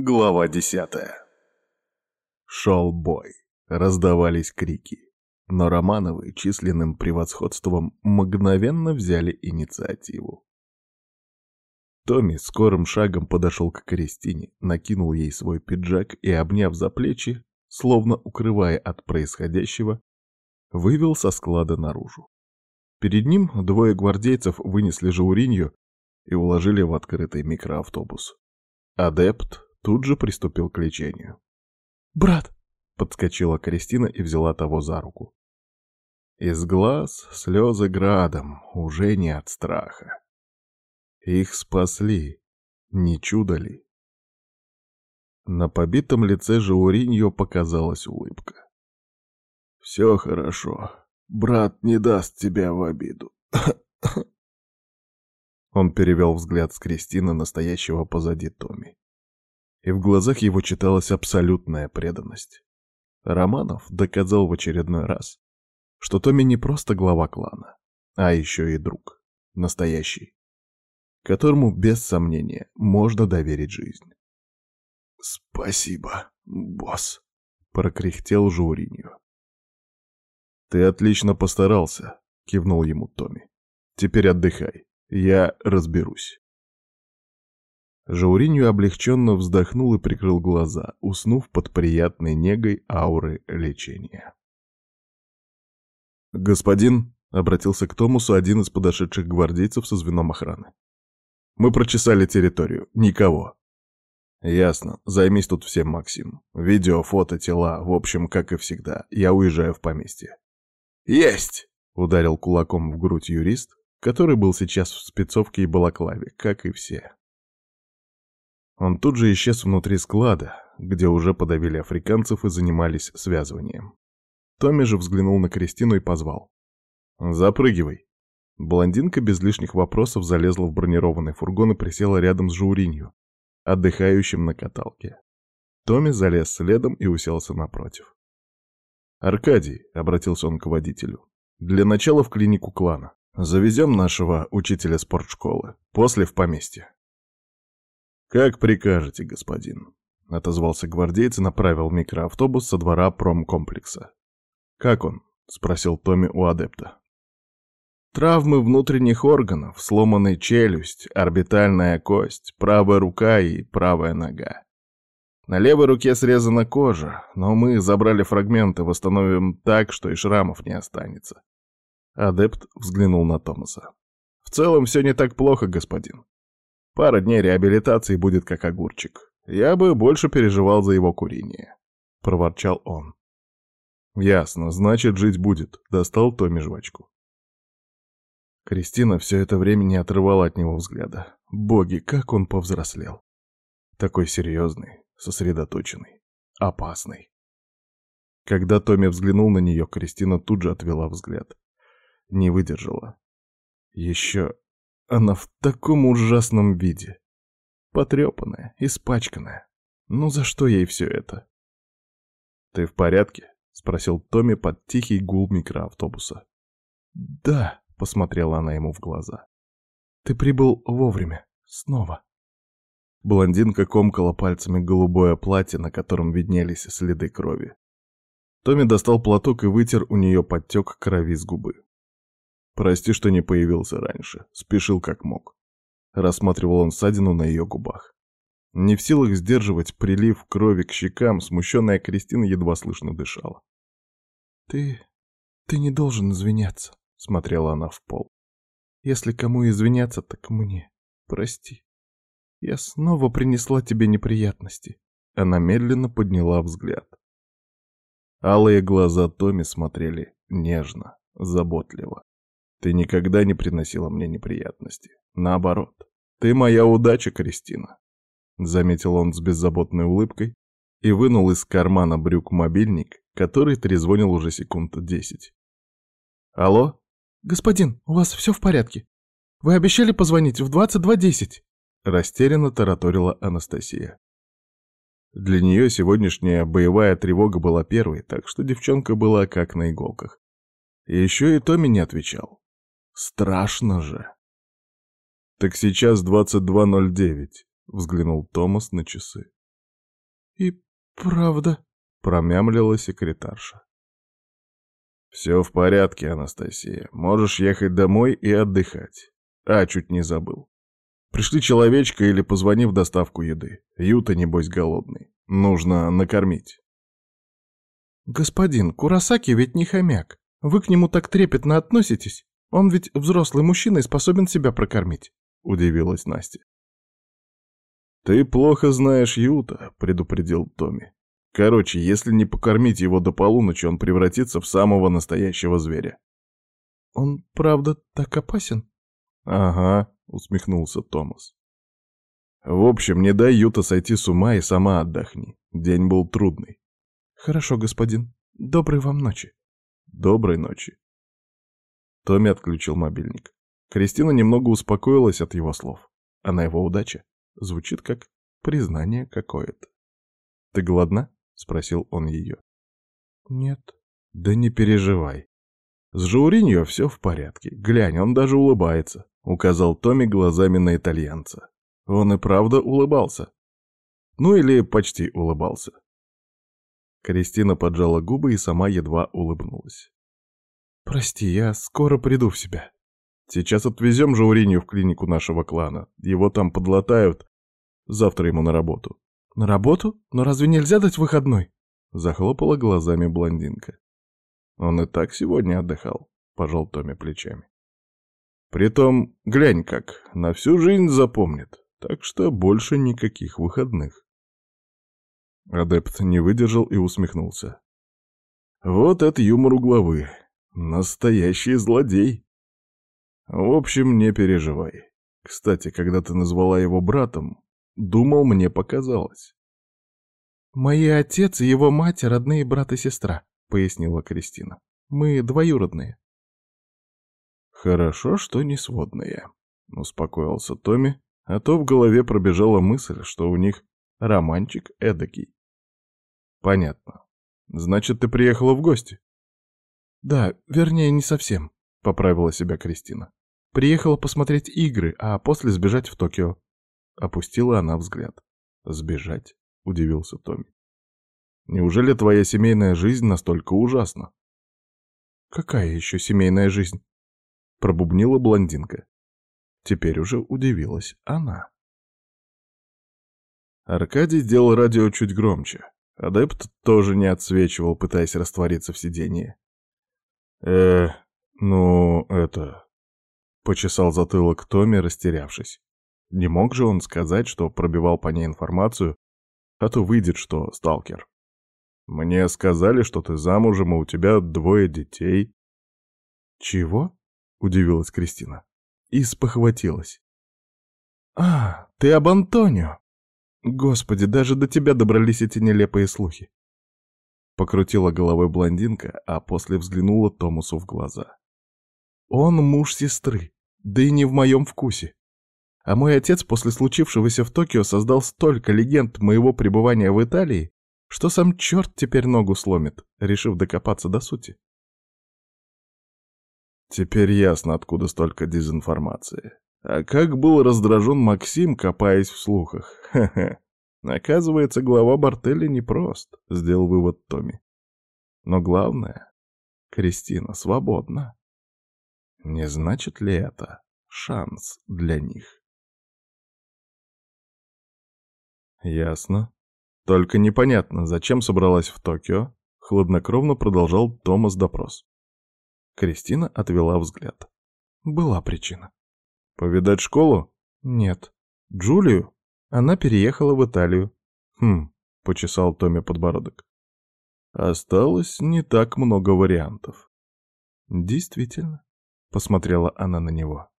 Глава десятая. Шел бой. Раздавались крики. Но Романовы численным превосходством мгновенно взяли инициативу. Томми скорым шагом подошел к Кристине, накинул ей свой пиджак и, обняв за плечи, словно укрывая от происходящего, вывел со склада наружу. Перед ним двое гвардейцев вынесли Жауринью и уложили в открытый микроавтобус. Адепт тут же приступил к лечению. «Брат!» — подскочила Кристина и взяла того за руку. Из глаз слезы градом, уже не от страха. Их спасли, не чудо ли? На побитом лице Жауриньо показалась улыбка. «Все хорошо. Брат не даст тебя в обиду». Он перевел взгляд с Кристины, настоящего позади Томи и в глазах его читалась абсолютная преданность. Романов доказал в очередной раз, что Томми не просто глава клана, а еще и друг, настоящий, которому, без сомнения, можно доверить жизнь. «Спасибо, босс», — прокряхтел Журинью. «Ты отлично постарался», — кивнул ему Томми. «Теперь отдыхай, я разберусь». Жауринью облегченно вздохнул и прикрыл глаза, уснув под приятной негой ауры лечения. «Господин», — обратился к Томусу один из подошедших гвардейцев со звеном охраны. «Мы прочесали территорию. Никого». «Ясно. Займись тут всем, Максим. Видео, фото, тела. В общем, как и всегда. Я уезжаю в поместье». «Есть!» — ударил кулаком в грудь юрист, который был сейчас в спецовке и балаклаве, как и все. Он тут же исчез внутри склада, где уже подавили африканцев и занимались связыванием. Томми же взглянул на Кристину и позвал. «Запрыгивай». Блондинка без лишних вопросов залезла в бронированный фургон и присела рядом с Жауринью, отдыхающим на каталке. Томми залез следом и уселся напротив. «Аркадий», — обратился он к водителю, — «для начала в клинику клана. Завезем нашего учителя спортшколы, после в поместье». «Как прикажете, господин», — отозвался гвардейц и направил микроавтобус со двора промкомплекса. «Как он?» — спросил Томми у адепта. «Травмы внутренних органов, сломанная челюсть, орбитальная кость, правая рука и правая нога. На левой руке срезана кожа, но мы забрали фрагменты, восстановим так, что и шрамов не останется». Адепт взглянул на Томаса. «В целом все не так плохо, господин. Пара дней реабилитации будет как огурчик. Я бы больше переживал за его курение. Проворчал он. Ясно, значит, жить будет. Достал Томми жвачку. Кристина все это время не отрывала от него взгляда. Боги, как он повзрослел. Такой серьезный, сосредоточенный, опасный. Когда Томми взглянул на нее, Кристина тут же отвела взгляд. Не выдержала. Еще она в таком ужасном виде. Потрепанная, испачканная. Ну за что ей все это? «Ты в порядке?» — спросил Томми под тихий гул микроавтобуса. «Да», — посмотрела она ему в глаза. «Ты прибыл вовремя. Снова». Блондинка комкала пальцами голубое платье, на котором виднелись следы крови. Томми достал платок и вытер у нее подтек крови с губы. Прости, что не появился раньше. Спешил как мог. Рассматривал он ссадину на ее губах. Не в силах сдерживать прилив крови к щекам, смущенная Кристина едва слышно дышала. «Ты... ты не должен извиняться», — смотрела она в пол. «Если кому извиняться, так мне. Прости. Я снова принесла тебе неприятности». Она медленно подняла взгляд. Алые глаза Томи смотрели нежно, заботливо. Ты никогда не приносила мне неприятности. Наоборот, ты моя удача, Кристина. Заметил он с беззаботной улыбкой и вынул из кармана брюк мобильник, который трезвонил уже секунд десять. «Алло?» «Господин, у вас все в порядке? Вы обещали позвонить в 22.10?» Растерянно тараторила Анастасия. Для нее сегодняшняя боевая тревога была первой, так что девчонка была как на иголках. еще и Томми не отвечал. Страшно же. Так сейчас 22.09, взглянул Томас на часы. «И правда?» — промямлила секретарша. «Все в порядке, Анастасия. Можешь ехать домой и отдыхать. А, чуть не забыл. Пришли человечка или позвони в доставку еды. Юта, небось, голодный. Нужно накормить». «Господин, Курасаки ведь не хомяк. Вы к нему так трепетно относитесь. Он ведь взрослый мужчина и способен себя прокормить», — удивилась Настя. «Ты плохо знаешь Юта», — предупредил Томми. «Короче, если не покормить его до полуночи, он превратится в самого настоящего зверя». «Он правда так опасен?» «Ага», — усмехнулся Томас. «В общем, не дай Юта сойти с ума и сама отдохни. День был трудный». «Хорошо, господин. Доброй вам ночи». «Доброй ночи». Томми отключил мобильник. Кристина немного успокоилась от его слов. Она его удача. Звучит как признание какое-то. «Ты голодна?» — спросил он ее. «Нет». «Да не переживай. С Жауриньо все в порядке. Глянь, он даже улыбается», — указал Томми глазами на итальянца. Он и правда улыбался. Ну или почти улыбался. Кристина поджала губы и сама едва улыбнулась. «Прости, я скоро приду в себя». Сейчас отвезем Жауринью в клинику нашего клана. Его там подлатают. Завтра ему на работу. На работу? Но разве нельзя дать выходной? Захлопала глазами блондинка. Он и так сегодня отдыхал, пожал Томми плечами. Притом, глянь как, на всю жизнь запомнит. Так что больше никаких выходных. Адепт не выдержал и усмехнулся. Вот это юмор угловы. Настоящий злодей. В общем, не переживай. Кстати, когда ты назвала его братом, думал, мне показалось. «Мои отец и его мать — родные брат и сестра», — пояснила Кристина. «Мы двоюродные». «Хорошо, что не сводные», — успокоился Томми, а то в голове пробежала мысль, что у них романчик эдакий. «Понятно. Значит, ты приехала в гости?» «Да, вернее, не совсем», — поправила себя Кристина. Приехала посмотреть игры, а после сбежать в Токио. Опустила она взгляд. «Сбежать?» — удивился Томми. «Неужели твоя семейная жизнь настолько ужасна?» «Какая еще семейная жизнь?» — пробубнила блондинка. Теперь уже удивилась она. Аркадий сделал радио чуть громче. Адепт тоже не отсвечивал, пытаясь раствориться в сиденье. «Э, ну, это...» Почесал затылок Томми, растерявшись. Не мог же он сказать, что пробивал по ней информацию, а то выйдет, что сталкер. Мне сказали, что ты замужем, и у тебя двое детей. Чего? Удивилась Кристина. И спохватилась. А, ты об Антонио. Господи, даже до тебя добрались эти нелепые слухи. Покрутила головой блондинка, а после взглянула Томасу в глаза. Он муж сестры да и не в моем вкусе. А мой отец после случившегося в Токио создал столько легенд моего пребывания в Италии, что сам черт теперь ногу сломит, решив докопаться до сути. Теперь ясно, откуда столько дезинформации. А как был раздражен Максим, копаясь в слухах. Ха-ха. Оказывается, глава Бартелли непрост, сделал вывод Томми. Но главное, Кристина свободна. Не значит ли это шанс для них? Ясно. Только непонятно, зачем собралась в Токио, хладнокровно продолжал Томас допрос. Кристина отвела взгляд. Была причина. Повидать школу? Нет. Джулию? Она переехала в Италию. Хм, почесал Томми подбородок. Осталось не так много вариантов. Действительно. — посмотрела она на него.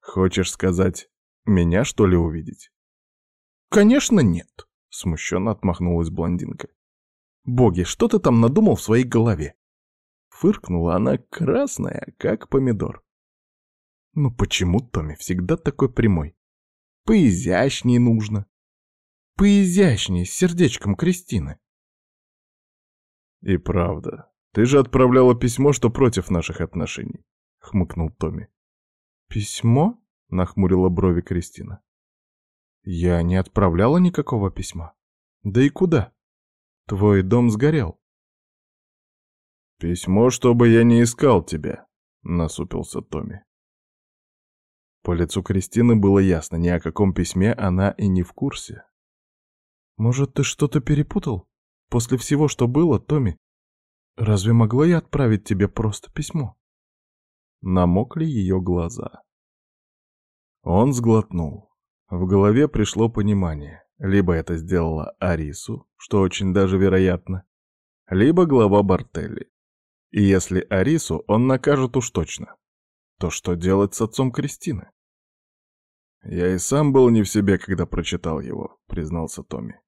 «Хочешь сказать, меня, что ли, увидеть?» «Конечно нет», — смущенно отмахнулась блондинка. «Боги, что ты там надумал в своей голове?» Фыркнула она красная, как помидор. «Ну почему Томми всегда такой прямой? Поизящней нужно. Поизящней, с сердечком Кристины». «И правда, «Ты же отправляла письмо, что против наших отношений», — хмыкнул Томми. «Письмо?» — нахмурила брови Кристина. «Я не отправляла никакого письма». Да и куда? Твой дом сгорел. Письмо, чтобы я не искал тебя, насупился Томми. По лицу Кристины было ясно, ни о каком письме она и не в курсе. Может, ты что-то перепутал? После всего, что было, Томми, разве могла я отправить тебе просто письмо? Намокли ее глаза. Он сглотнул. В голове пришло понимание. Либо это сделала Арису, что очень даже вероятно, либо глава Бартелли. И если Арису он накажет уж точно, то что делать с отцом Кристины? «Я и сам был не в себе, когда прочитал его», — признался Томми.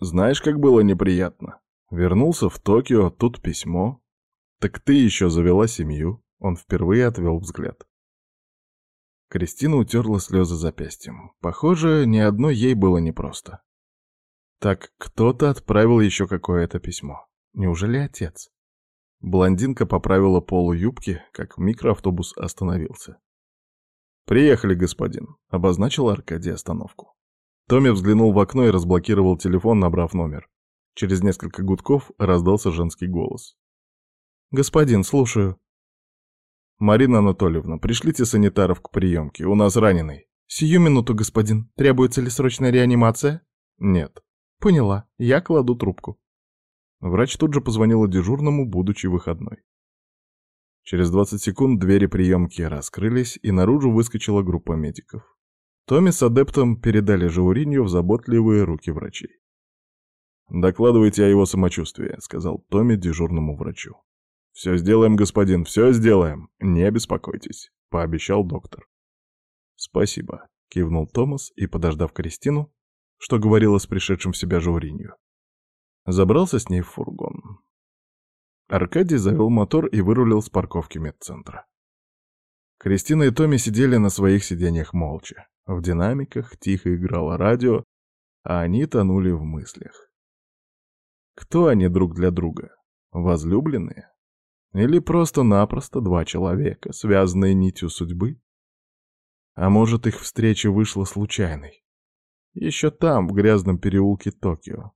«Знаешь, как было неприятно? Вернулся в Токио, тут письмо. Так ты еще завела семью». Он впервые отвел взгляд. Кристина утерла слезы запястьем. Похоже, ни одной ей было непросто. Так кто-то отправил еще какое-то письмо. Неужели отец? Блондинка поправила полу юбки, как микроавтобус остановился. «Приехали, господин», — обозначил Аркадий остановку. Томми взглянул в окно и разблокировал телефон, набрав номер. Через несколько гудков раздался женский голос. «Господин, слушаю». «Марина Анатольевна, пришлите санитаров к приемке, у нас раненый». «Сию минуту, господин. Требуется ли срочная реанимация?» «Нет». «Поняла. Я кладу трубку». Врач тут же позвонила дежурному, будучи выходной. Через 20 секунд двери приемки раскрылись, и наружу выскочила группа медиков. Томми с адептом передали Жауринью в заботливые руки врачей. «Докладывайте о его самочувствии», — сказал Томми дежурному врачу. «Все сделаем, господин, все сделаем. Не беспокойтесь», — пообещал доктор. «Спасибо», — кивнул Томас и, подождав Кристину, что говорила с пришедшим в себя Жауринью, забрался с ней в фургон. Аркадий завел мотор и вырулил с парковки медцентра. Кристина и Томми сидели на своих сиденьях молча. В динамиках тихо играло радио, а они тонули в мыслях. Кто они друг для друга? Возлюбленные? Или просто-напросто два человека, связанные нитью судьбы? А может, их встреча вышла случайной? Еще там, в грязном переулке Токио.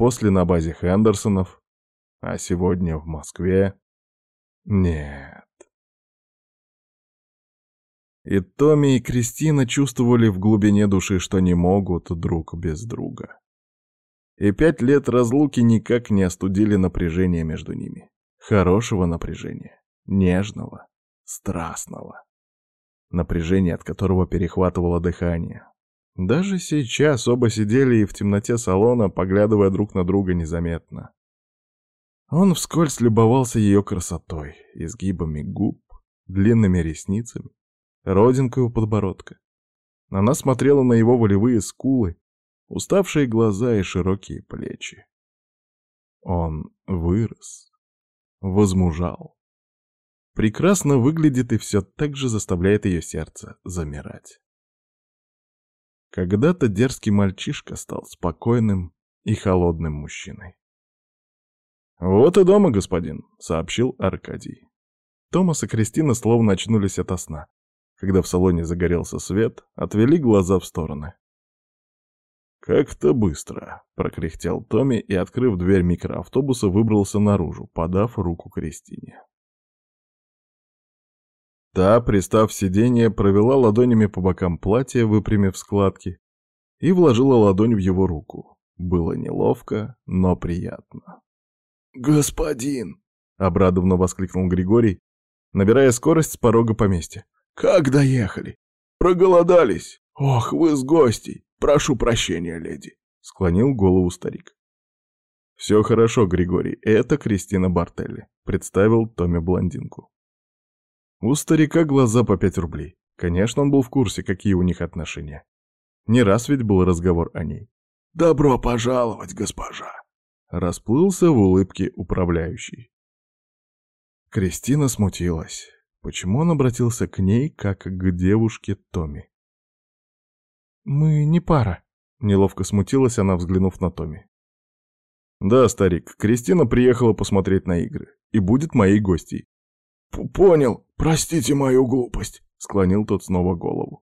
После на базе Хендерсонов, а сегодня в Москве. Нет. И Томми, и Кристина чувствовали в глубине души, что не могут друг без друга. И пять лет разлуки никак не остудили напряжение между ними. Хорошего напряжения, нежного, страстного. Напряжение, от которого перехватывало дыхание. Даже сейчас оба сидели и в темноте салона, поглядывая друг на друга незаметно. Он вскользь любовался ее красотой, изгибами губ, длинными ресницами, родинкой у подбородка. Она смотрела на его волевые скулы, уставшие глаза и широкие плечи. Он вырос возмужал. Прекрасно выглядит и все так же заставляет ее сердце замирать. Когда-то дерзкий мальчишка стал спокойным и холодным мужчиной. «Вот и дома, господин», — сообщил Аркадий. Томас и Кристина словно очнулись ото сна. Когда в салоне загорелся свет, отвели глаза в стороны. «Как-то быстро», — прокряхтел Томми и, открыв дверь микроавтобуса, выбрался наружу, подав руку Кристине. Та, пристав сиденье, провела ладонями по бокам платья, выпрямив складки, и вложила ладонь в его руку. Было неловко, но приятно. «Господин!» — обрадованно воскликнул Григорий, набирая скорость с порога поместья. «Как доехали? Проголодались? Ох, вы с гостей! «Прошу прощения, леди», — склонил голову старик. «Все хорошо, Григорий, это Кристина Бартелли», — представил Томми блондинку. У старика глаза по пять рублей. Конечно, он был в курсе, какие у них отношения. Не раз ведь был разговор о ней. «Добро пожаловать, госпожа!» Расплылся в улыбке управляющий. Кристина смутилась. Почему он обратился к ней, как к девушке Томми? «Мы не пара», — неловко смутилась она, взглянув на Томми. «Да, старик, Кристина приехала посмотреть на игры и будет моей гостьей». «Понял, простите мою глупость», — склонил тот снова голову.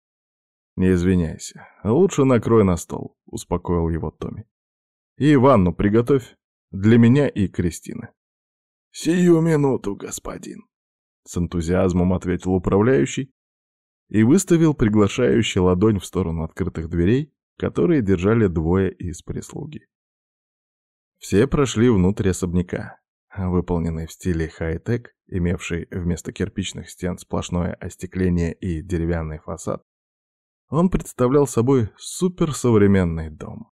Не извиняйся. Лучше накрой на стол, успокоил его Томми. И ванну приготовь для меня и Кристины. Сию минуту, господин. С энтузиазмом ответил управляющий и выставил приглашающий ладонь в сторону открытых дверей, которые держали двое из прислуги. Все прошли внутрь особняка, выполненный в стиле хай-тек, имевший вместо кирпичных стен сплошное остекление и деревянный фасад. Он представлял собой суперсовременный дом.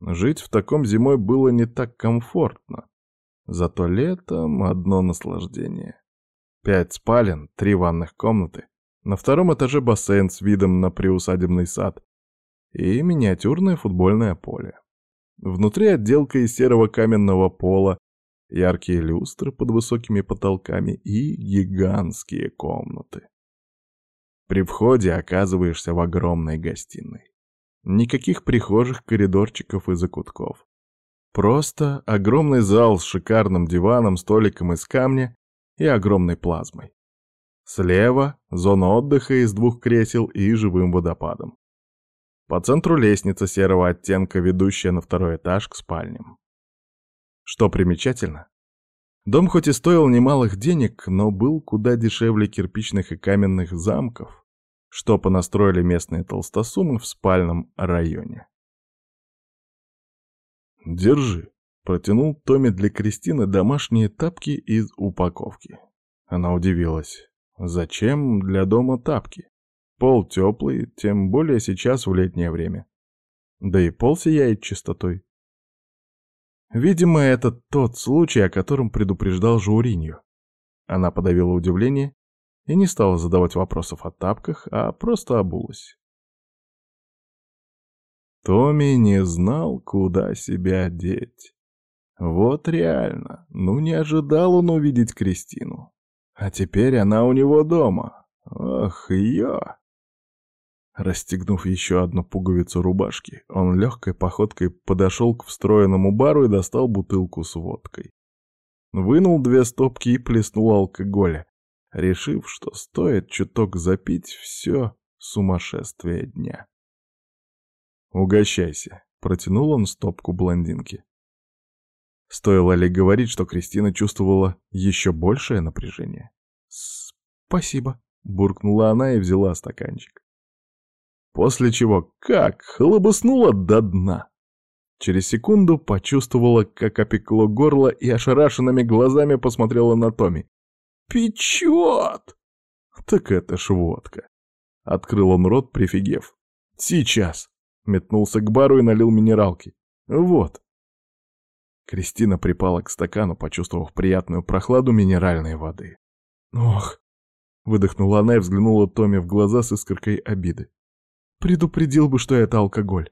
Жить в таком зимой было не так комфортно, зато летом одно наслаждение. Пять спален, три ванных комнаты, на втором этаже бассейн с видом на приусадебный сад и миниатюрное футбольное поле. Внутри отделка из серого каменного пола, яркие люстры под высокими потолками и гигантские комнаты. При входе оказываешься в огромной гостиной. Никаких прихожих, коридорчиков и закутков. Просто огромный зал с шикарным диваном, столиком из камня и огромной плазмой. Слева — зона отдыха из двух кресел и живым водопадом. По центру лестница серого оттенка, ведущая на второй этаж к спальням. Что примечательно, дом хоть и стоил немалых денег, но был куда дешевле кирпичных и каменных замков, что понастроили местные толстосумы в спальном районе. «Держи», — протянул Томми для Кристины домашние тапки из упаковки. Она удивилась. «Зачем для дома тапки?» Пол теплый, тем более сейчас в летнее время. Да и пол сияет чистотой. Видимо, это тот случай, о котором предупреждал Жауринью. Она подавила удивление и не стала задавать вопросов о тапках, а просто обулась. Томми не знал, куда себя деть. Вот реально, ну не ожидал он увидеть Кристину. А теперь она у него дома. Ох, ё! Расстегнув еще одну пуговицу рубашки, он легкой походкой подошел к встроенному бару и достал бутылку с водкой. Вынул две стопки и плеснул алкоголя, решив, что стоит чуток запить все сумасшествие дня. «Угощайся», — протянул он стопку блондинки. Стоило ли говорить, что Кристина чувствовала еще большее напряжение? «Спасибо», — буркнула она и взяла стаканчик после чего как хлобыснула до дна. Через секунду почувствовала, как опекло горло и ошарашенными глазами посмотрела на Томи. «Печет!» «Так это ж водка!» Открыл он рот, прифигев. «Сейчас!» Метнулся к бару и налил минералки. «Вот!» Кристина припала к стакану, почувствовав приятную прохладу минеральной воды. «Ох!» Выдохнула она и взглянула Томи в глаза с искоркой обиды. Предупредил бы, что это алкоголь.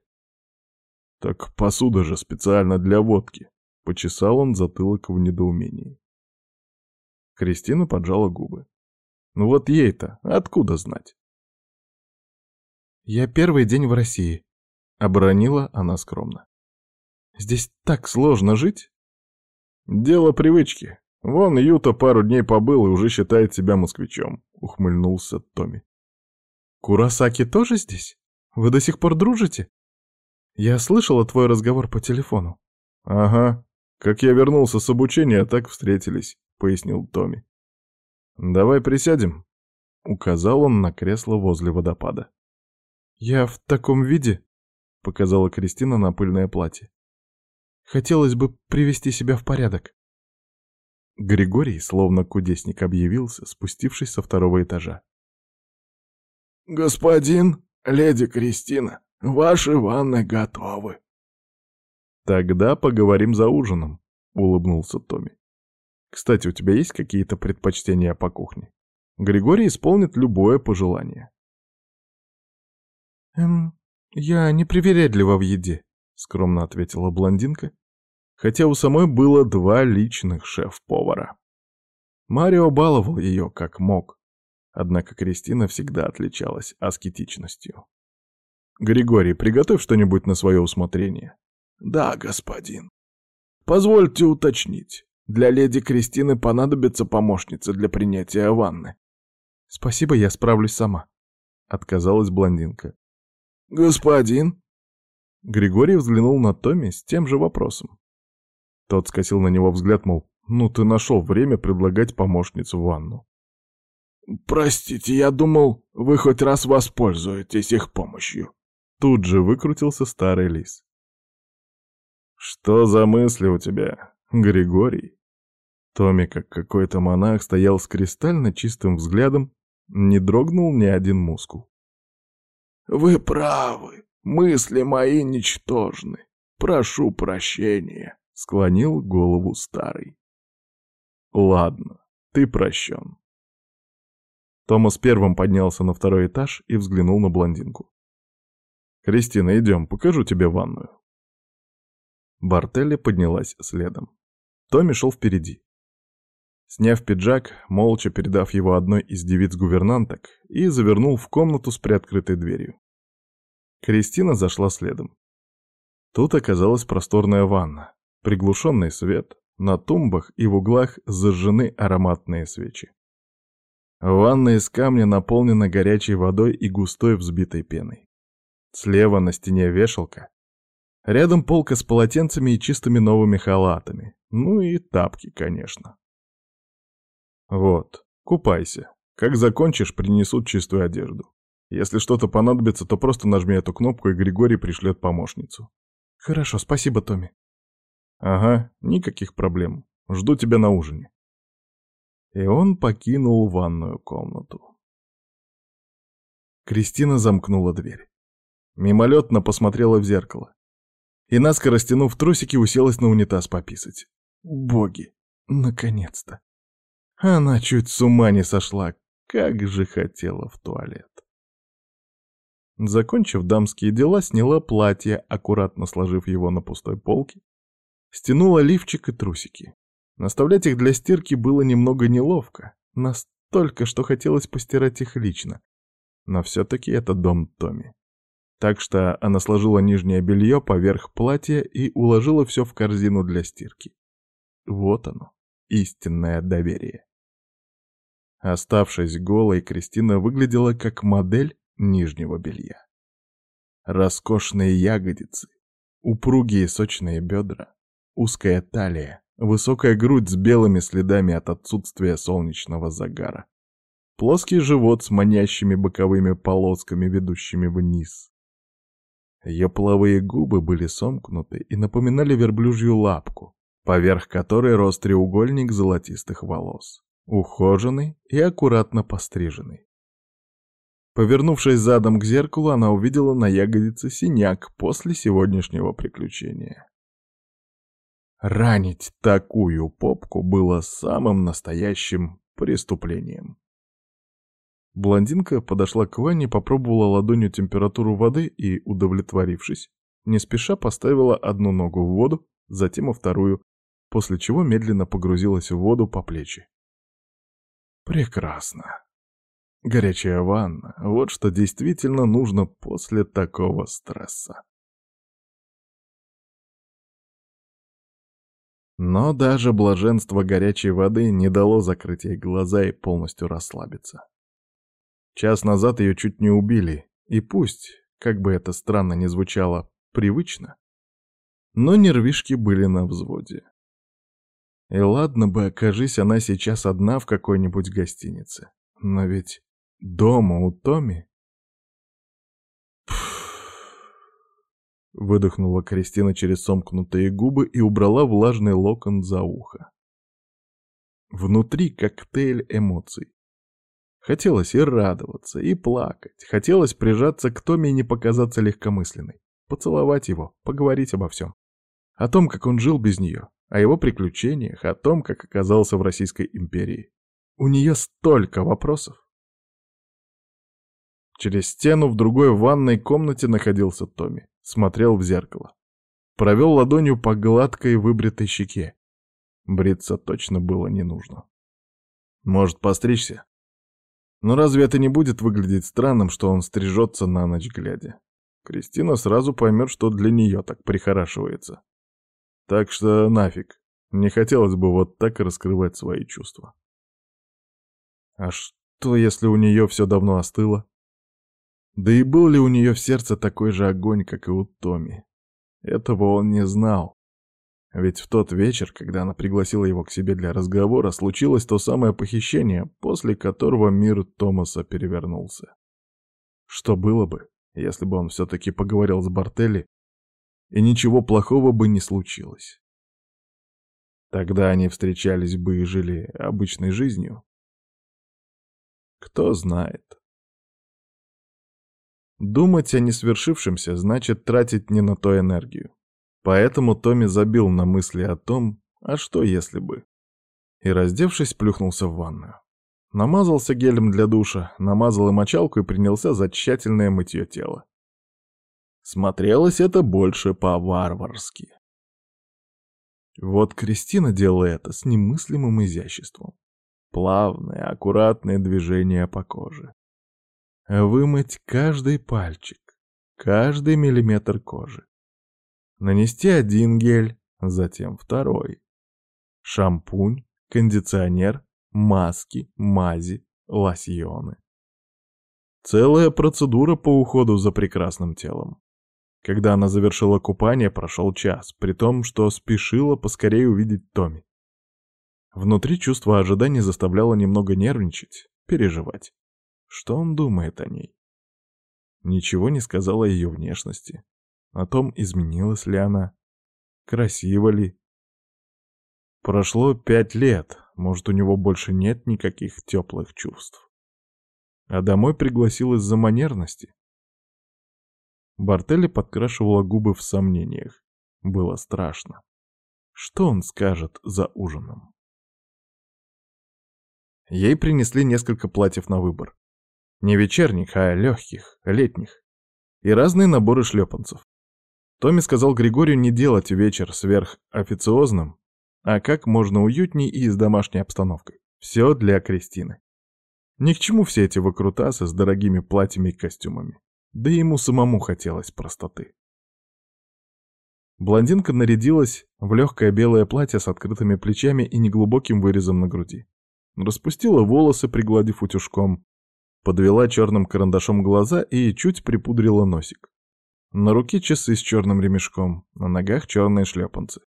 Так посуда же специально для водки. Почесал он затылок в недоумении. Кристина поджала губы. Ну вот ей-то откуда знать? «Я первый день в России», — оборонила она скромно. «Здесь так сложно жить?» «Дело привычки. Вон Юта пару дней побыл и уже считает себя москвичом», — ухмыльнулся Томми. «Курасаки тоже здесь? Вы до сих пор дружите? Я слышала твой разговор по телефону». «Ага. Как я вернулся с обучения, так встретились», — пояснил Томми. «Давай присядем», — указал он на кресло возле водопада. «Я в таком виде», — показала Кристина на пыльное платье. «Хотелось бы привести себя в порядок». Григорий, словно кудесник, объявился, спустившись со второго этажа. «Господин, леди Кристина, ваши ванны готовы». «Тогда поговорим за ужином», — улыбнулся Томми. «Кстати, у тебя есть какие-то предпочтения по кухне? Григорий исполнит любое пожелание». «Эм, я непривередлива в еде», — скромно ответила блондинка, хотя у самой было два личных шеф-повара. Марио баловал ее как мог, Однако Кристина всегда отличалась аскетичностью. «Григорий, приготовь что-нибудь на свое усмотрение». «Да, господин». «Позвольте уточнить. Для леди Кристины понадобится помощница для принятия ванны». «Спасибо, я справлюсь сама», — отказалась блондинка. господин?» Григорий взглянул на Томми с тем же вопросом. Тот скосил на него взгляд, мол, ну ты нашел время предлагать помощницу в ванну. «Простите, я думал, вы хоть раз воспользуетесь их помощью». Тут же выкрутился старый лис. «Что за мысли у тебя, Григорий?» Томми, как какой-то монах, стоял с кристально чистым взглядом, не дрогнул ни один мускул. «Вы правы, мысли мои ничтожны. Прошу прощения», — склонил голову старый. «Ладно, ты прощен». Томас первым поднялся на второй этаж и взглянул на блондинку. «Кристина, идем, покажу тебе ванную». Бартелли поднялась следом. Томми шел впереди. Сняв пиджак, молча передав его одной из девиц-гувернанток, и завернул в комнату с приоткрытой дверью. Кристина зашла следом. Тут оказалась просторная ванна, приглушенный свет, на тумбах и в углах зажжены ароматные свечи. Ванна из камня наполнена горячей водой и густой взбитой пеной. Слева на стене вешалка. Рядом полка с полотенцами и чистыми новыми халатами. Ну и тапки, конечно. Вот, купайся. Как закончишь, принесут чистую одежду. Если что-то понадобится, то просто нажми эту кнопку, и Григорий пришлет помощницу. Хорошо, спасибо, Томми. Ага, никаких проблем. Жду тебя на ужине и он покинул ванную комнату. Кристина замкнула дверь. Мимолетно посмотрела в зеркало. И наскоро стянув трусики, уселась на унитаз пописать. Боги, наконец-то. Она чуть с ума не сошла, как же хотела в туалет. Закончив дамские дела, сняла платье, аккуратно сложив его на пустой полке, стянула лифчик и трусики. Наставлять их для стирки было немного неловко, настолько, что хотелось постирать их лично. Но все-таки это дом Томи. Так что она сложила нижнее белье поверх платья и уложила все в корзину для стирки. Вот оно, истинное доверие. Оставшись голой, Кристина выглядела как модель нижнего белья. Роскошные ягодицы, упругие сочные бедра, узкая талия, Высокая грудь с белыми следами от отсутствия солнечного загара. Плоский живот с манящими боковыми полосками, ведущими вниз. Ее половые губы были сомкнуты и напоминали верблюжью лапку, поверх которой рос треугольник золотистых волос, ухоженный и аккуратно постриженный. Повернувшись задом к зеркалу, она увидела на ягодице синяк после сегодняшнего приключения. Ранить такую попку было самым настоящим преступлением. Блондинка подошла к ванне, попробовала ладонью температуру воды и, удовлетворившись, не спеша поставила одну ногу в воду, затем и вторую, после чего медленно погрузилась в воду по плечи. Прекрасно. Горячая ванна — вот что действительно нужно после такого стресса. Но даже блаженство горячей воды не дало закрыть ей глаза и полностью расслабиться. Час назад ее чуть не убили, и пусть, как бы это странно ни звучало, привычно, но нервишки были на взводе. И ладно бы, окажись она сейчас одна в какой-нибудь гостинице, но ведь дома у Томи Выдохнула Кристина через сомкнутые губы и убрала влажный локон за ухо. Внутри коктейль эмоций. Хотелось и радоваться, и плакать. Хотелось прижаться к Томе и не показаться легкомысленной. Поцеловать его, поговорить обо всем. О том, как он жил без нее, о его приключениях, о том, как оказался в Российской империи. У нее столько вопросов. Через стену в другой ванной комнате находился Томми смотрел в зеркало. Провел ладонью по гладкой выбритой щеке. Бриться точно было не нужно. Может, постричься? Но разве это не будет выглядеть странным, что он стрижется на ночь глядя? Кристина сразу поймет, что для нее так прихорашивается. Так что нафиг. Не хотелось бы вот так раскрывать свои чувства. А что, если у нее все давно остыло? Да и был ли у нее в сердце такой же огонь, как и у Томи? Этого он не знал. Ведь в тот вечер, когда она пригласила его к себе для разговора, случилось то самое похищение, после которого мир Томаса перевернулся. Что было бы, если бы он все-таки поговорил с Бартелли, и ничего плохого бы не случилось? Тогда они встречались бы и жили обычной жизнью. Кто знает. Думать о несвершившемся значит тратить не на то энергию. Поэтому Томми забил на мысли о том, а что если бы. И, раздевшись, плюхнулся в ванную. Намазался гелем для душа, намазал и мочалку и принялся за тщательное мытье тела. Смотрелось это больше по-варварски. Вот Кристина делала это с немыслимым изяществом. Плавные, аккуратные движения по коже. Вымыть каждый пальчик, каждый миллиметр кожи. Нанести один гель, затем второй. Шампунь, кондиционер, маски, мази, лосьоны. Целая процедура по уходу за прекрасным телом. Когда она завершила купание, прошел час, при том, что спешила поскорее увидеть Томми. Внутри чувство ожидания заставляло немного нервничать, переживать. Что он думает о ней? Ничего не сказала о ее внешности, о том, изменилась ли она, красива ли. Прошло пять лет, может, у него больше нет никаких теплых чувств. А домой пригласил из-за манерности. Бартелли подкрашивала губы в сомнениях. Было страшно. Что он скажет за ужином? Ей принесли несколько платьев на выбор. Не вечерних, а легких, летних. И разные наборы шлепанцев. Томми сказал Григорию не делать вечер сверхофициозным, а как можно уютней и с домашней обстановкой. Все для Кристины. Ни к чему все эти выкрутасы с дорогими платьями и костюмами. Да и ему самому хотелось простоты. Блондинка нарядилась в легкое белое платье с открытыми плечами и неглубоким вырезом на груди. Распустила волосы, пригладив утюжком, подвела черным карандашом глаза и чуть припудрила носик. На руке часы с черным ремешком, на ногах черные шлепанцы.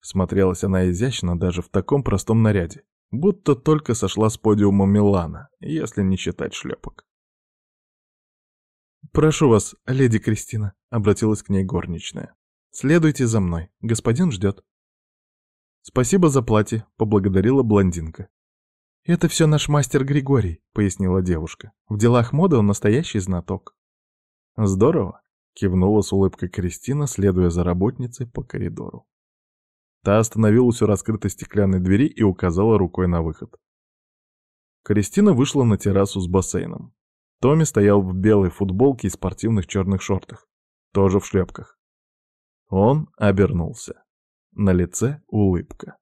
Смотрелась она изящно даже в таком простом наряде, будто только сошла с подиума Милана, если не считать шлепок. «Прошу вас, леди Кристина», — обратилась к ней горничная. «Следуйте за мной, господин ждет». «Спасибо за платье», — поблагодарила блондинка. «Это все наш мастер Григорий», — пояснила девушка. «В делах моды он настоящий знаток». «Здорово», Кивнула с улыбкой Кристина, следуя за работницей по коридору. Та остановилась у раскрытой стеклянной двери и указала рукой на выход. Кристина вышла на террасу с бассейном. Томми стоял в белой футболке и спортивных черных шортах, тоже в шлепках. Он обернулся. На лице улыбка.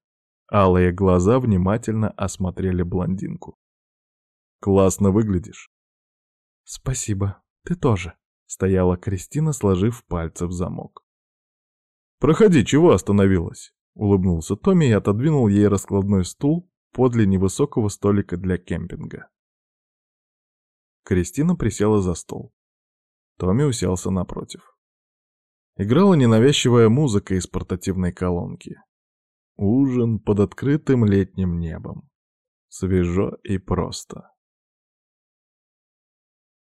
Алые глаза внимательно осмотрели блондинку. «Классно выглядишь». «Спасибо, ты тоже», Стояла Кристина, сложив пальцы в замок. «Проходи, чего остановилась?» Улыбнулся Томми и отодвинул ей раскладной стул подле невысокого столика для кемпинга. Кристина присела за стол. Томми уселся напротив. Играла ненавязчивая музыка из портативной колонки. Ужин под открытым летним небом. Свежо и просто.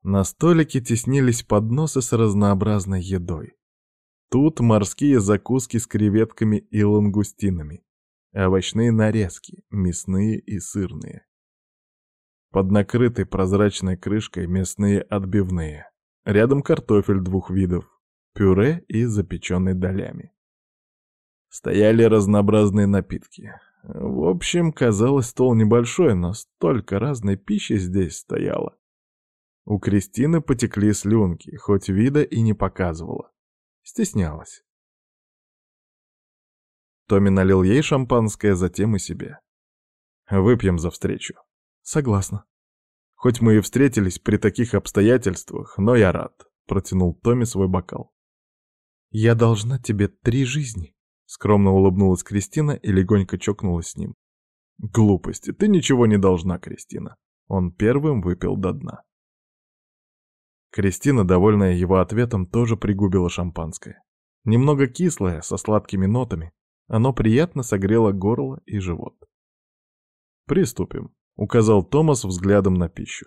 На столике теснились подносы с разнообразной едой. Тут морские закуски с креветками и лангустинами, овощные нарезки, мясные и сырные. Под накрытой прозрачной крышкой мясные отбивные. Рядом картофель двух видов, пюре и запеченный долями. Стояли разнообразные напитки. В общем, казалось, стол небольшой, но столько разной пищи здесь стояло. У Кристины потекли слюнки, хоть вида и не показывала. Стеснялась. Томми налил ей шампанское, затем и себе. «Выпьем за встречу». «Согласна». «Хоть мы и встретились при таких обстоятельствах, но я рад», — протянул Томми свой бокал. «Я должна тебе три жизни», — скромно улыбнулась Кристина и легонько чокнулась с ним. «Глупости, ты ничего не должна, Кристина». Он первым выпил до дна. Кристина, довольная его ответом, тоже пригубила шампанское. Немного кислое, со сладкими нотами, оно приятно согрело горло и живот. «Приступим», — указал Томас взглядом на пищу.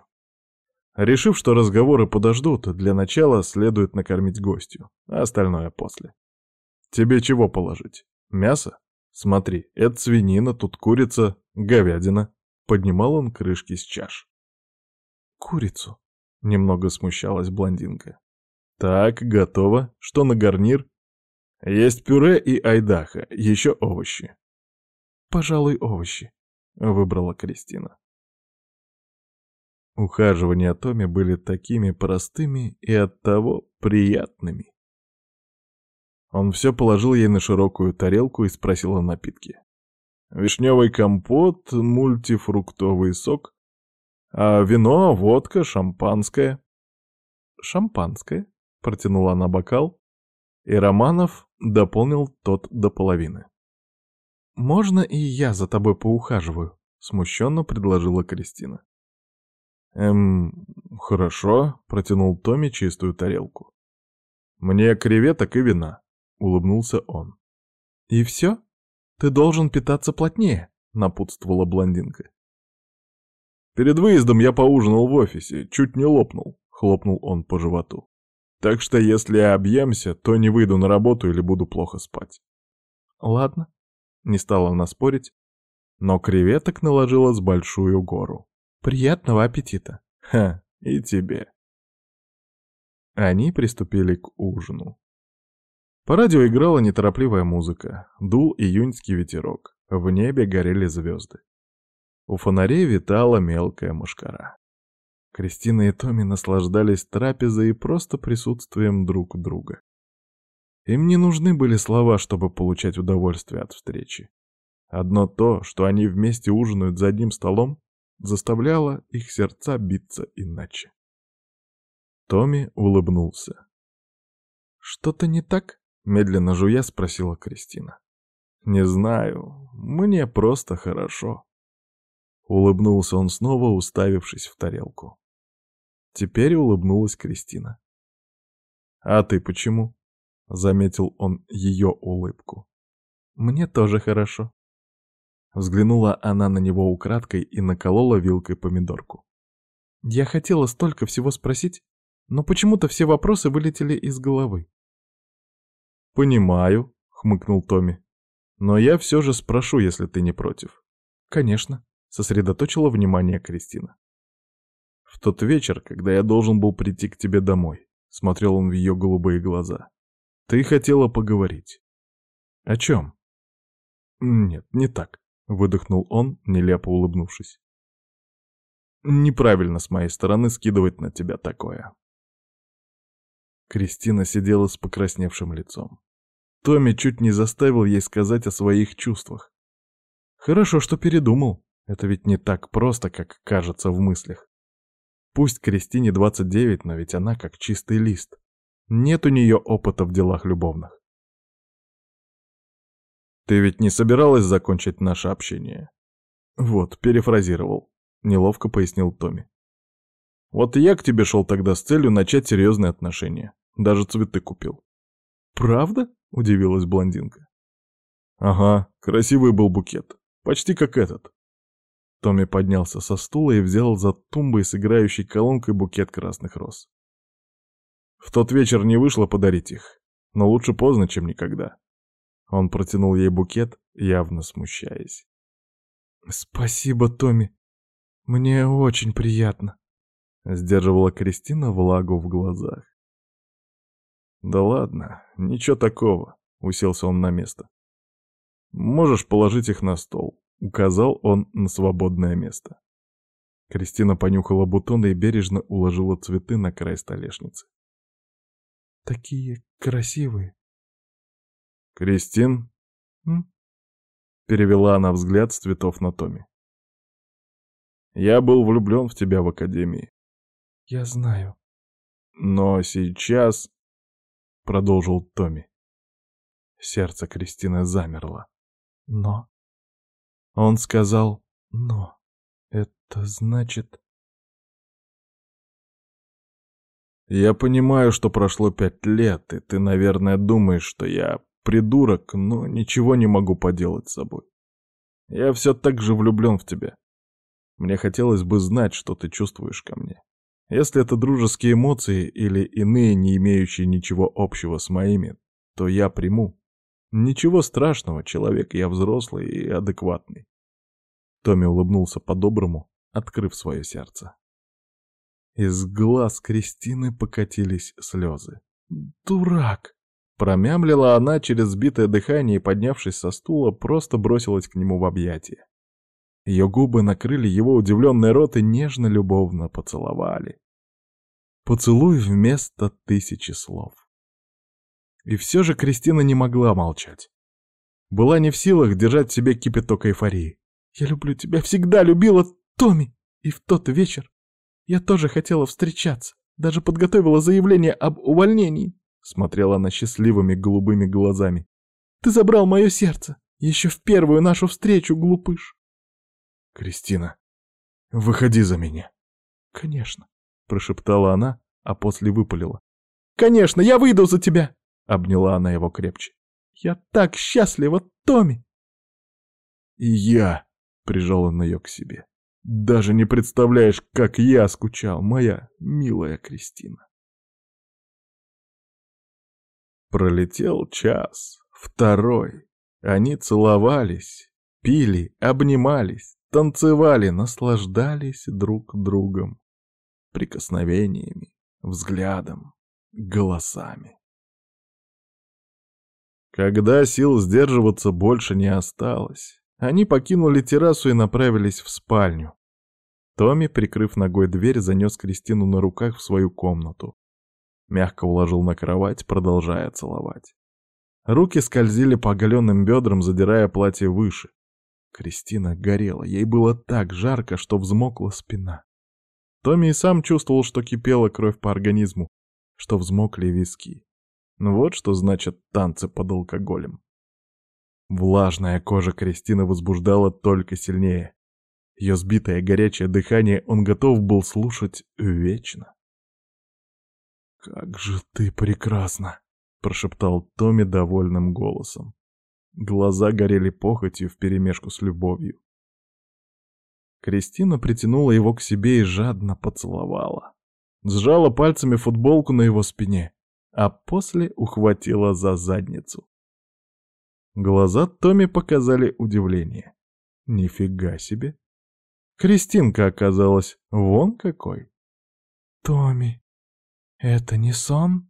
Решив, что разговоры подождут, для начала следует накормить гостью, а остальное после. «Тебе чего положить? Мясо? Смотри, это свинина, тут курица, говядина». Поднимал он крышки с чаш. «Курицу», — немного смущалась блондинка. «Так, готово. Что на гарнир?» «Есть пюре и айдаха, еще овощи». «Пожалуй, овощи», — выбрала Кристина. Ухаживания Томи были такими простыми и оттого приятными. Он все положил ей на широкую тарелку и спросил о напитке. Вишневый компот, мультифруктовый сок, а вино, водка, шампанское. Шампанское, протянула она бокал, и Романов дополнил тот до половины. «Можно и я за тобой поухаживаю?» — смущенно предложила Кристина. «Эм, хорошо», — протянул Томми чистую тарелку. «Мне креветок и вина», — улыбнулся он. «И все? Ты должен питаться плотнее», — напутствовала блондинка. «Перед выездом я поужинал в офисе, чуть не лопнул», — хлопнул он по животу. «Так что если я объемся, то не выйду на работу или буду плохо спать». «Ладно», — не стала она спорить, но креветок наложила с большую гору. Приятного аппетита. Ха, и тебе. Они приступили к ужину. По радио играла неторопливая музыка, дул июньский ветерок, в небе горели звезды. У фонарей витала мелкая мушкара. Кристина и Томми наслаждались трапезой и просто присутствием друг друга. Им не нужны были слова, чтобы получать удовольствие от встречи. Одно то, что они вместе ужинают за одним столом, заставляло их сердца биться иначе. Томми улыбнулся. «Что-то не так?» — медленно жуя спросила Кристина. «Не знаю, мне просто хорошо». Улыбнулся он снова, уставившись в тарелку. Теперь улыбнулась Кристина. «А ты почему?» — заметил он ее улыбку. «Мне тоже хорошо», Взглянула она на него украдкой и наколола вилкой помидорку. «Я хотела столько всего спросить, но почему-то все вопросы вылетели из головы». «Понимаю», — хмыкнул Томми. «Но я все же спрошу, если ты не против». «Конечно», — сосредоточила внимание Кристина. «В тот вечер, когда я должен был прийти к тебе домой», — смотрел он в ее голубые глаза, — «ты хотела поговорить». «О чем?» «Нет, не так. Выдохнул он, нелепо улыбнувшись. Неправильно с моей стороны скидывать на тебя такое. Кристина сидела с покрасневшим лицом. Томми чуть не заставил ей сказать о своих чувствах. Хорошо, что передумал. Это ведь не так просто, как кажется в мыслях. Пусть Кристине 29, но ведь она как чистый лист. Нет у нее опыта в делах любовных. Ты ведь не собиралась закончить наше общение? Вот, перефразировал. Неловко пояснил Томми. Вот я к тебе шел тогда с целью начать серьезные отношения. Даже цветы купил. Правда? Удивилась блондинка. Ага, красивый был букет. Почти как этот. Томми поднялся со стула и взял за тумбой с играющей колонкой букет красных роз. В тот вечер не вышло подарить их, но лучше поздно, чем никогда. Он протянул ей букет, явно смущаясь. «Спасибо, Томми. Мне очень приятно», — сдерживала Кристина влагу в глазах. «Да ладно, ничего такого», — уселся он на место. «Можешь положить их на стол», — указал он на свободное место. Кристина понюхала бутоны и бережно уложила цветы на край столешницы. «Такие красивые», «Кристин?» М? Перевела она взгляд с цветов на Томи. «Я был влюблен в тебя в академии». «Я знаю». «Но сейчас...» — продолжил Томми. Сердце Кристины замерло. «Но...» Он сказал «но». Это значит... Я понимаю, что прошло пять лет, и ты, наверное, думаешь, что я придурок, но ничего не могу поделать с собой. Я все так же влюблен в тебя. Мне хотелось бы знать, что ты чувствуешь ко мне. Если это дружеские эмоции или иные, не имеющие ничего общего с моими, то я приму. Ничего страшного, человек, я взрослый и адекватный. Томми улыбнулся по-доброму, открыв свое сердце. Из глаз Кристины покатились слезы. «Дурак!» Промямлила она через сбитое дыхание и, поднявшись со стула, просто бросилась к нему в объятия. Ее губы накрыли его удивленный рот и нежно-любовно поцеловали. Поцелуй вместо тысячи слов. И все же Кристина не могла молчать. Была не в силах держать в себе кипяток эйфории. «Я люблю тебя, всегда любила, Томми!» И в тот вечер я тоже хотела встречаться, даже подготовила заявление об увольнении. Смотрела она счастливыми голубыми глазами. Ты забрал мое сердце, еще в первую нашу встречу, глупыш. Кристина, выходи за меня. Конечно, прошептала она, а после выпалила. Конечно, я выйду за тебя. Обняла она его крепче. Я так счастлива, Томми. И я, прижал он ее к себе. Даже не представляешь, как я скучал, моя милая Кристина. Пролетел час, второй. Они целовались, пили, обнимались, танцевали, наслаждались друг другом. Прикосновениями, взглядом, голосами. Когда сил сдерживаться больше не осталось, они покинули террасу и направились в спальню. Томми, прикрыв ногой дверь, занес Кристину на руках в свою комнату. Мягко уложил на кровать, продолжая целовать. Руки скользили по оголенным бедрам, задирая платье выше. Кристина горела, ей было так жарко, что взмокла спина. Томми и сам чувствовал, что кипела кровь по организму, что взмокли виски. Ну вот что значит танцы под алкоголем. Влажная кожа Кристины возбуждала только сильнее. Ее сбитое горячее дыхание он готов был слушать вечно. «Как же ты прекрасна!» — прошептал Томми довольным голосом. Глаза горели похотью вперемешку с любовью. Кристина притянула его к себе и жадно поцеловала. Сжала пальцами футболку на его спине, а после ухватила за задницу. Глаза Томми показали удивление. Нифига себе. Кристинка оказалась вон какой. Томми, это не сон?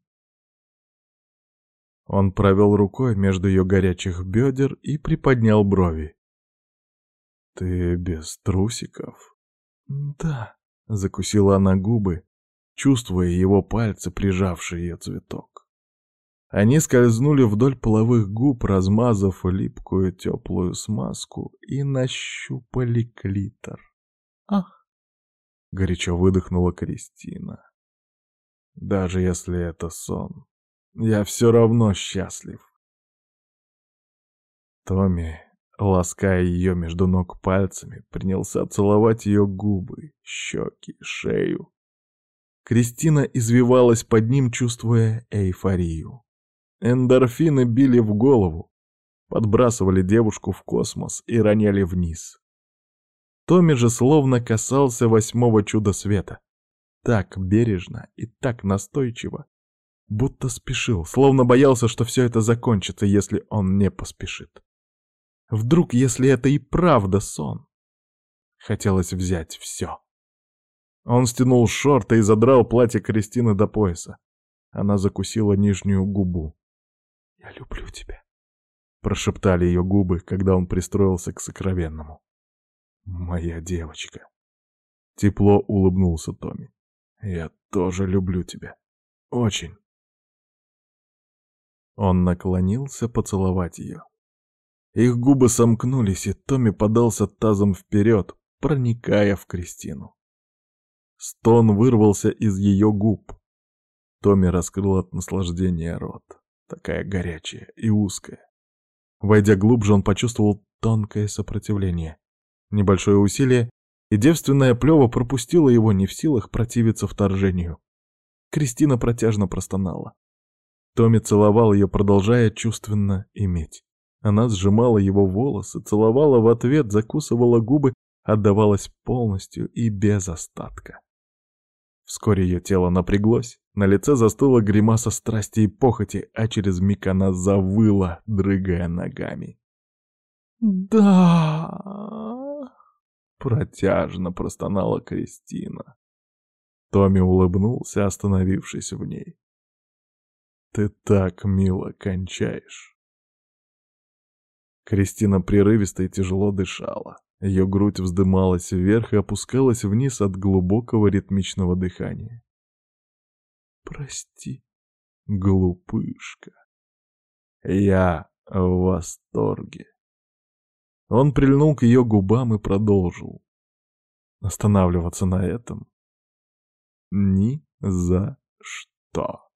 Он провел рукой между ее горячих бедер и приподнял брови. «Ты без трусиков?» «Да», — закусила она губы, чувствуя его пальцы, прижавшие ее цветок. Они скользнули вдоль половых губ, размазав липкую теплую смазку, и нащупали клитор. «Ах!» — горячо выдохнула Кристина. «Даже если это сон, я все равно счастлив». Томми, лаская ее между ног пальцами, принялся целовать ее губы, щеки, шею. Кристина извивалась под ним, чувствуя эйфорию. Эндорфины били в голову, подбрасывали девушку в космос и роняли вниз. Томми же словно касался восьмого чуда света. Так бережно и так настойчиво, будто спешил, словно боялся, что все это закончится, если он не поспешит. Вдруг, если это и правда сон? Хотелось взять все. Он стянул шорты и задрал платье Кристины до пояса. Она закусила нижнюю губу. «Я люблю тебя», — прошептали ее губы, когда он пристроился к сокровенному. «Моя девочка». Тепло улыбнулся Томми. «Я тоже люблю тебя. Очень». Он наклонился поцеловать ее. Их губы сомкнулись, и Томми подался тазом вперед, проникая в Кристину. Стон вырвался из ее губ. Томми раскрыл от наслаждения рот такая горячая и узкая. Войдя глубже, он почувствовал тонкое сопротивление. Небольшое усилие, и девственная плева пропустила его не в силах противиться вторжению. Кристина протяжно простонала. Томми целовал ее, продолжая чувственно иметь. Она сжимала его волосы, целовала в ответ, закусывала губы, отдавалась полностью и без остатка. Вскоре ее тело напряглось, на лице застыла гримаса страсти и похоти, а через миг она завыла, дрыгая ногами. «Да!» — протяжно простонала Кристина. Томми улыбнулся, остановившись в ней. «Ты так мило кончаешь!» Кристина прерывисто и тяжело дышала. Ее грудь вздымалась вверх и опускалась вниз от глубокого ритмичного дыхания. «Прости, глупышка. Я в восторге». Он прильнул к ее губам и продолжил. Останавливаться на этом ни за что.